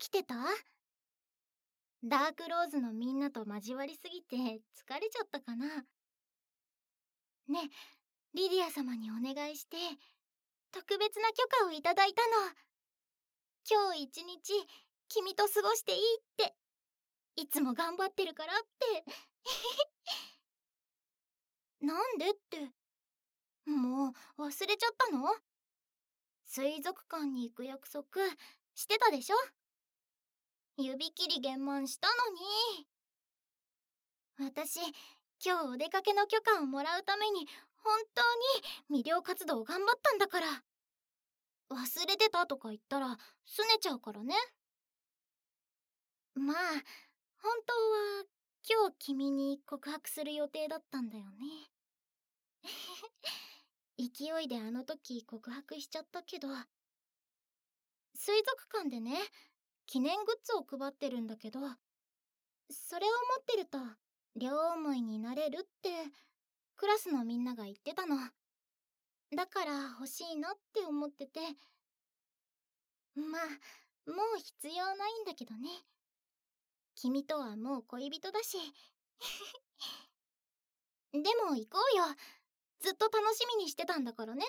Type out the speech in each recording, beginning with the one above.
起きてた？ダークローズのみんなと交わりすぎて疲れちゃったかな？ねリディア様にお願いして特別な許可をいただいたの。今日一日君と過ごしていいって。いつも頑張ってるからって。なんでって。もう忘れちゃったの？水族館に行く約束してたでしょ？指切り減満したのに。私今日お出かけの許可をもらうために本当に魅了活動頑張ったんだから。忘れてたとか言ったらすねちゃうからね。まあ本当は今日君に告白する予定だったんだよね。勢いであの時告白しちゃったけど。水族館でね記念グッズを配ってるんだけどそれを持ってると両思いになれるってクラスのみんなが言ってたの。だから欲しいなって思っててまあもう必要ないんだけどね。君とはもう恋人だし。でも行こうよ。ずっと楽しみにしてたんだからね。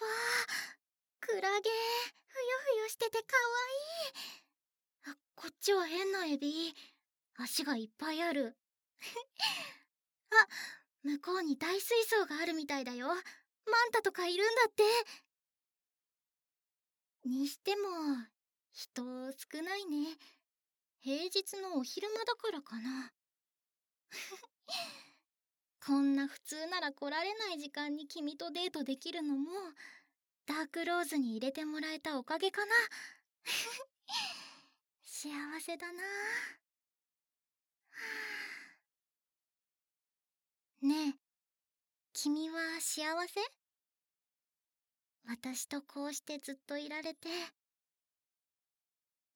わあ。クラゲ。ふよふよしててかわいい。こっちは変なエビ。足がいっぱいある。あ向こうに大水槽があるみたいだよ。マンタとかいるんだって。にしても人少ないね。平日のお昼間だからかな。こんな普通なら来られない時間に君とデートできるのもダークローズに入れてもらえたおかげかな。幸せだな。ねえ君は幸せ？私とこうしてずっといられて。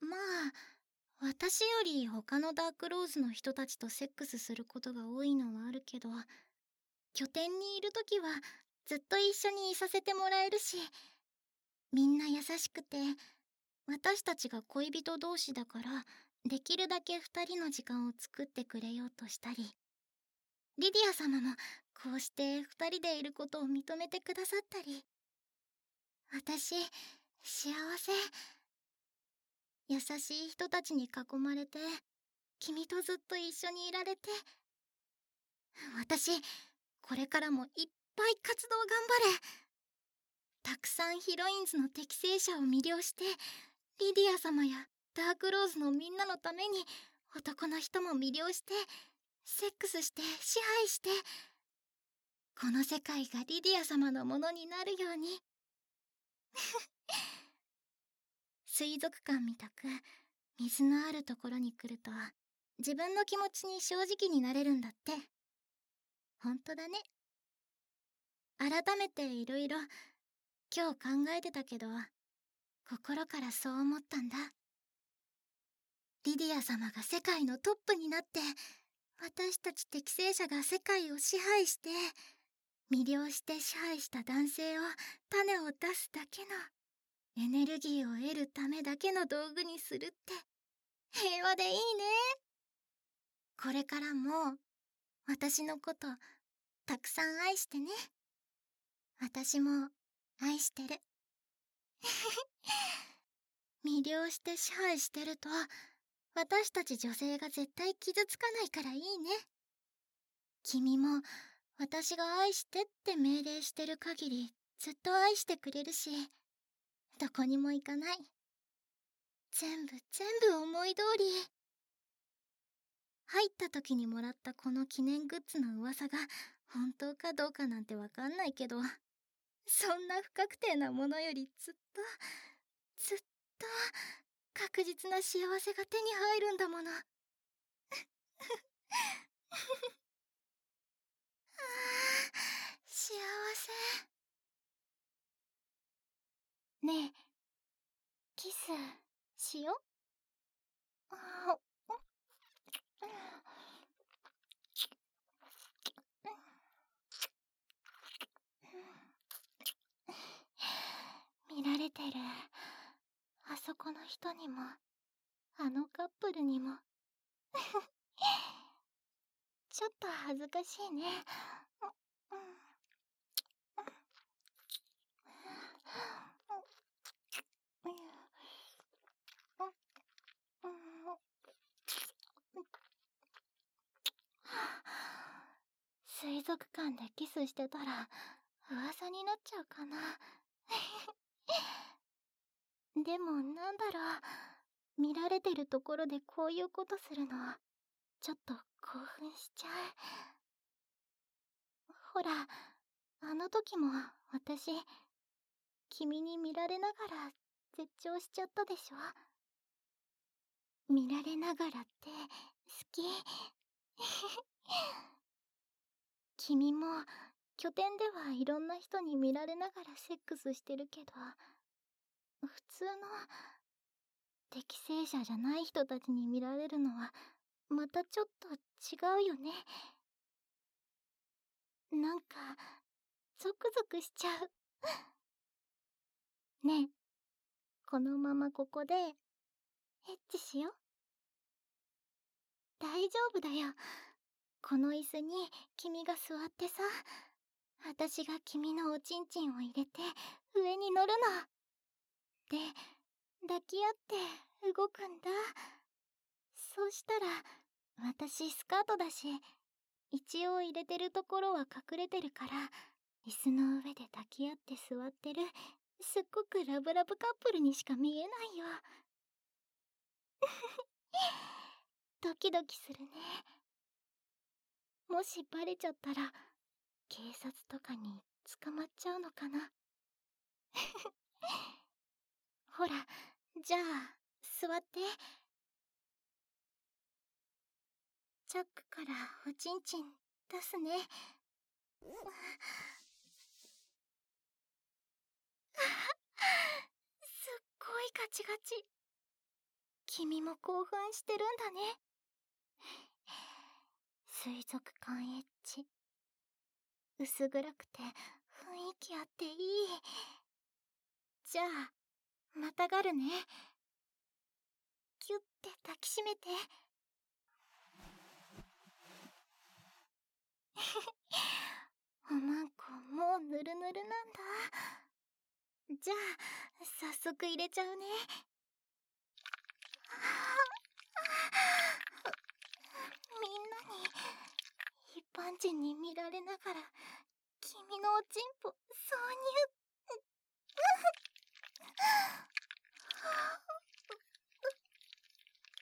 まあ私より他のダークローズの人たちとセックスすることが多いのはあるけど拠点にいる時はずっと一緒にいさせてもらえるしみんな優しくて私たちが恋人同士だからできるだけ二人の時間を作ってくれようとしたり。リディア様もこうして二人でいることを認めてくださったり。私幸せ。優しい人たちに囲まれて君とずっと一緒にいられて。私これからもいっぱい活動頑張れ。たくさんヒロインズの適正者を魅了してリディア様やダークローズのみんなのために男の人も魅了してセックスして支配してこの世界がリディア様のものになるように。水族館みたく水のあるところに来ると自分の気持ちに正直になれるんだって。本当だね。改めていろいろ今日考えてたけど心からそう思ったんだ。リディア様が世界のトップになって私たち適正者が世界を支配して魅了して支配した男性を種を出すだけのエネルギーを得るためだけの道具にするって平和でいいね。これからも私のことたくさん愛してね。私も愛してる。魅了して支配してると私たち女性が絶対傷つかないからいいね。君も私が愛してって命令してる限りずっと愛してくれるしどこにも行かない。全部全部思い通り。入った時にもらったこの記念グッズの噂が本当かどうかなんてわかんないけど。そんな不確定なものよりずっとずっと確実な幸せが手に入るんだもの。ああ幸せ。ねえキスしよあられてる。あそこの人にもあのカップルにも。ちょっと恥ずかしいね。水族館でキスしてたら噂になっちゃうかな。でもなんだろう。見られてるところでこういうことするの。ちょっと興奮しちゃう。ほらあの時も私君に見られながら絶頂しちゃったでしょ。見られながらって好き。君も拠点ではいろんな人に見られながらセックスしてるけど普通の適正者じゃない人たちに見られるのはまたちょっと違うよね。なんかゾクゾクしちゃう。ね。えこのままここでエッチしよう。大丈夫だよ。この椅子に君が座ってさ。私が君のおちんちんを入れて上に乗るの。で抱き合って動くんだ。そうしたら私スカートだし一応入れてるところは隠れてるから椅子の上で抱き合って座ってるすっごくラブラブカップルにしか見えないよ。ドキドキするね。もしバレちゃったら警察とかに捕まっちゃうのかな。ほらじゃあ座って。チャックからおちんちん出すね。すっごいガチガチ。君も興奮してるんだね。水族館エッチ薄暗くて雰囲気あっていい。じゃあまたがるね。キュッて抱きしめて。おまんこもうぬるぬるなんだ。じゃあ早速入れちゃうね。みんなに一般人に見られながら君のおちんぽ挿入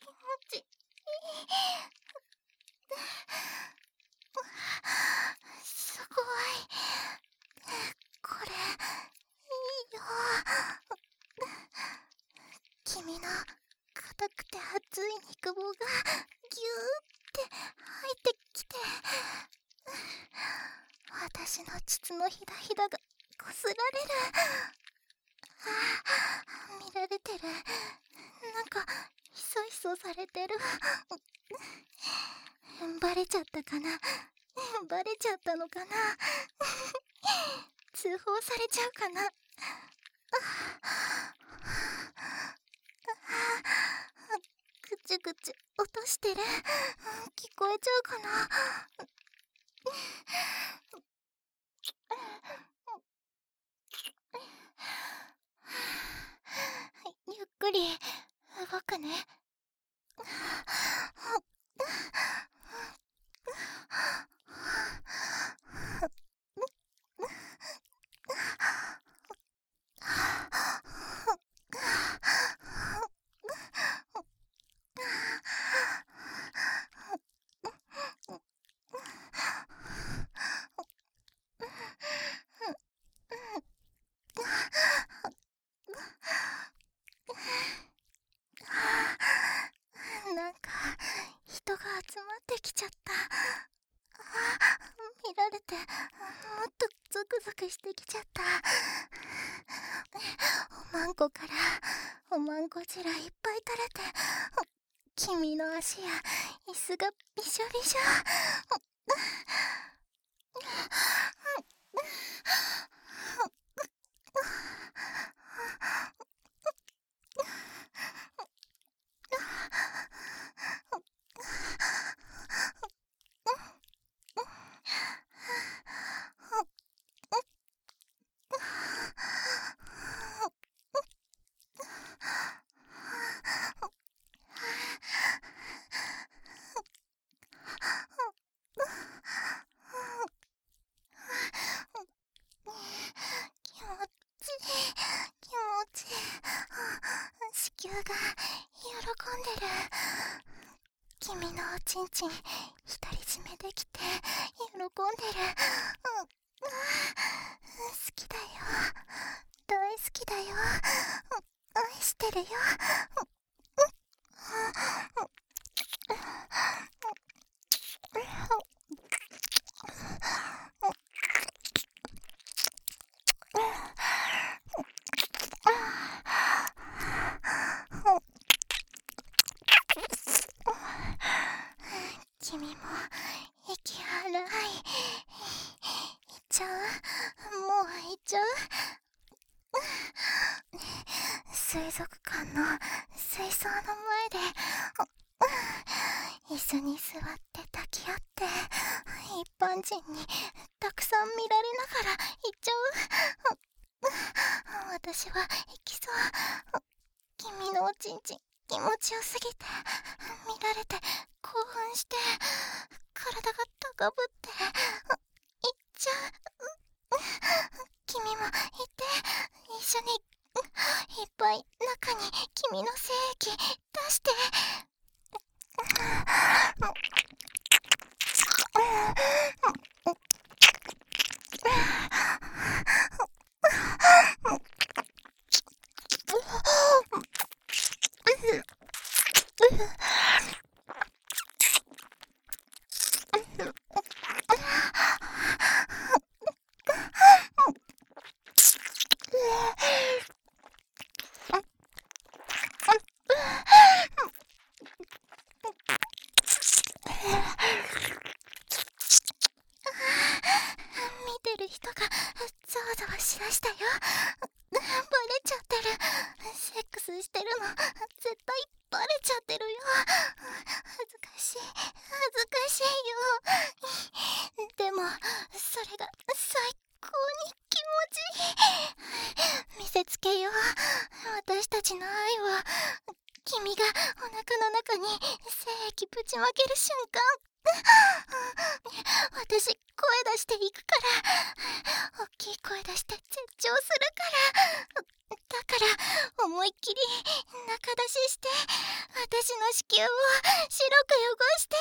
気持ちいいすごい。これいいよ君の硬くて熱い肉棒がぎゅーって入ってきて私の膣のひだひだがこすられる。あ見られてる。なんかひそひそされてる。バレちゃったかな？バレちゃったのかな？通報されちゃうかな？ぐちゅぐちゅ落としてる？聞こえちゃうかな？ゆっくり動くねなんか人が集まってきちゃった見られてもっとゾクゾクしてきちゃったおまんこからゴジラい。っぱい垂れて君の足や椅子がびしょびしょんでる君のおちん独り占めできて喜んでる、うん、好きだよ。大好きだよ。愛してるよ君も息荒い行っちゃうもう行っちゃう水族館の水槽の前で椅子に座って抱き合って一般人にたくさん見られながら行っちゃう。私は行きそう。君のおちんちん気持ちよすぎて見られて興奮して体が高ぶっていっちゃう。君もいて一緒にいっぱい中に君のせい出して人がざわざわしだしたよバレちゃってるセックスしてるの絶対バレちゃってるよ恥ずかしい恥ずかしいよでもそれが最高に気持ちいい。見せつけよう。私たちの愛を君がお腹の中に精液ぶちまける瞬間。私声出していくから。大きい声出して絶頂するから。だから思いっきり中出しして私の子宮を白く汚して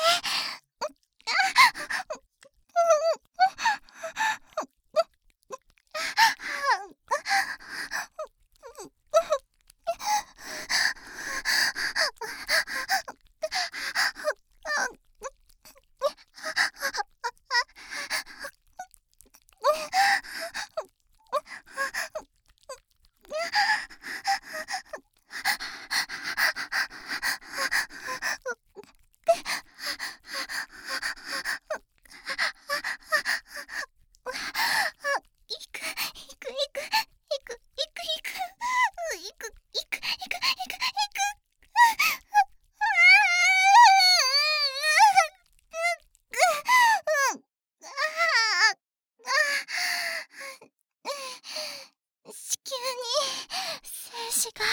足が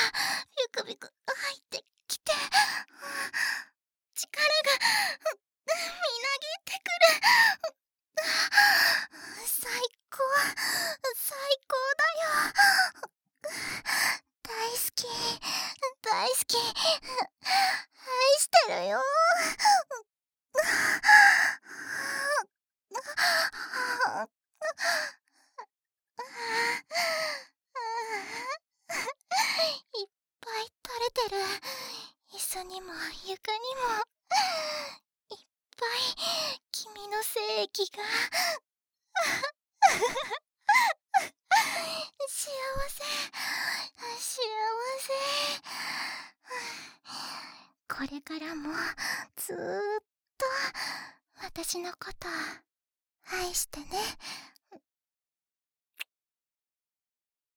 ビクビク入ってきて力がみなぎってくる最高最高だよ大好き大好き愛してるよてる椅子にも床にも。いっぱい君の精液が。幸せ。幸せ。これからもずっと私のこと愛してね。